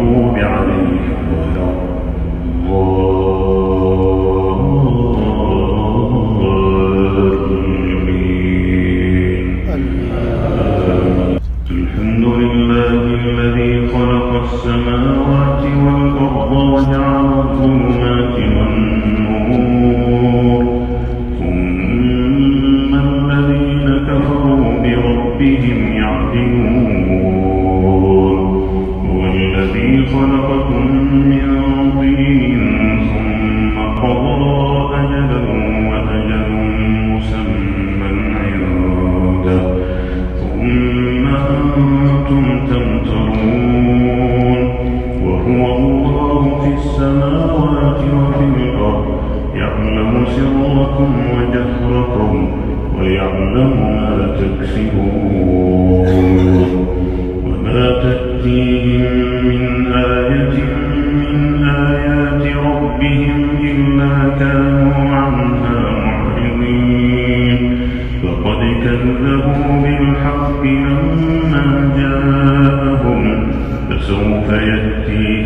المغضوب عليهم ولا الحمد لله الذي خلق السماوات والأرض وجعل الظلمات والنور أنتم تمترون. وهو الله في السماوات وفي الأرض يعلم سركم وجهركم ويعلم ما تكسبون. कल्पयति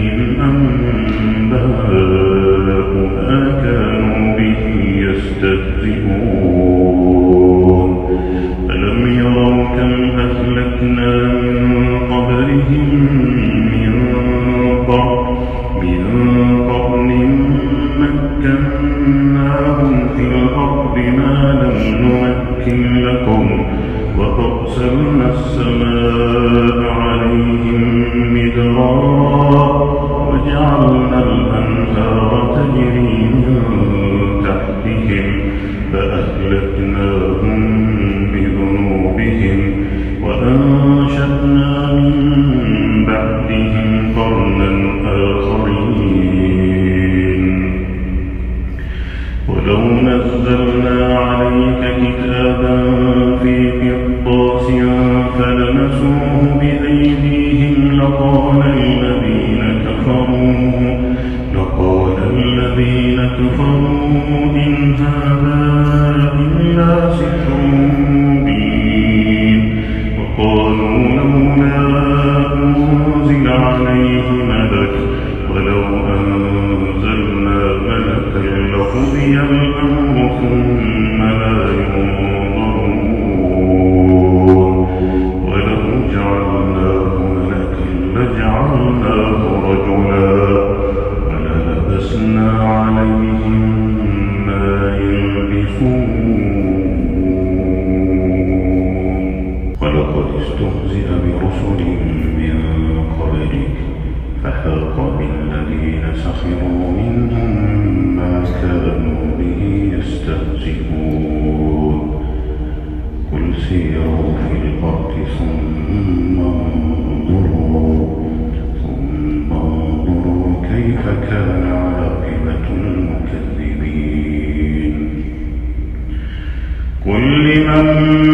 في الأرض ما لم نمكن لكم وأرسلنا السماء عليهم مدرارا وجعلنا الأنهار تجري من تحتهم فأهلكناهم بذنوبهم وأنشأنا من فلمسوه بأيديهم لقال الذين كفروا لقال الذين كفروا إن هذا ملكا لجعلناه رجلا وللبسنا عليهم ما يلبسون. ولقد استهزئ برسل من قبلك فحاق بالذين سخروا منهم ما كانوا به يستهزئون. قل سيروا في الأرض ثم انظروا. انظروا كيف كان عاقبة المكذبين قل لمن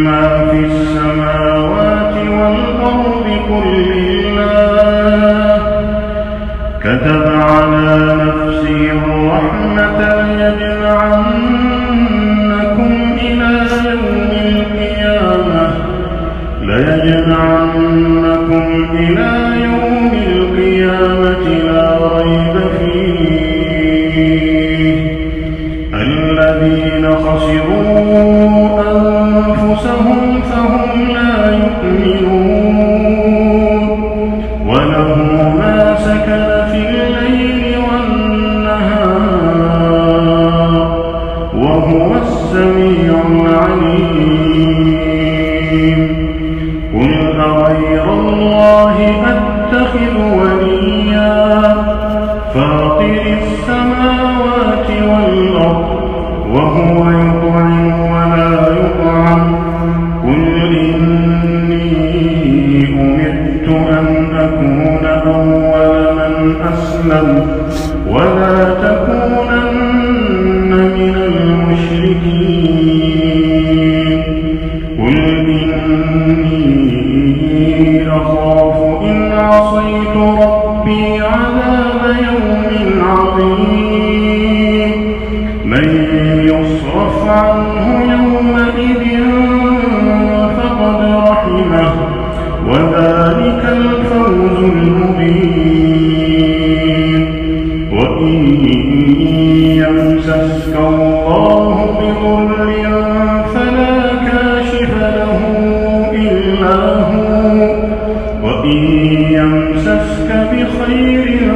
ما في السماوات والأرض قل لله كتب على نفسه الرحمة ليجمعنكم إلى يوم القيامة ليجمعنكم إلى يوم أنفسهم فهم لا يؤمنون وله ما سكن في الليل والنهار وهو السميع العليم قل أغير الله أتخذ وليا فاطر السماوات إني أمرت أن أكون أول من أسلم فاسلم ولا يمسسك بخير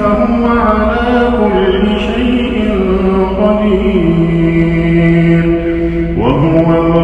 فهو على كل شيء قدير. وهو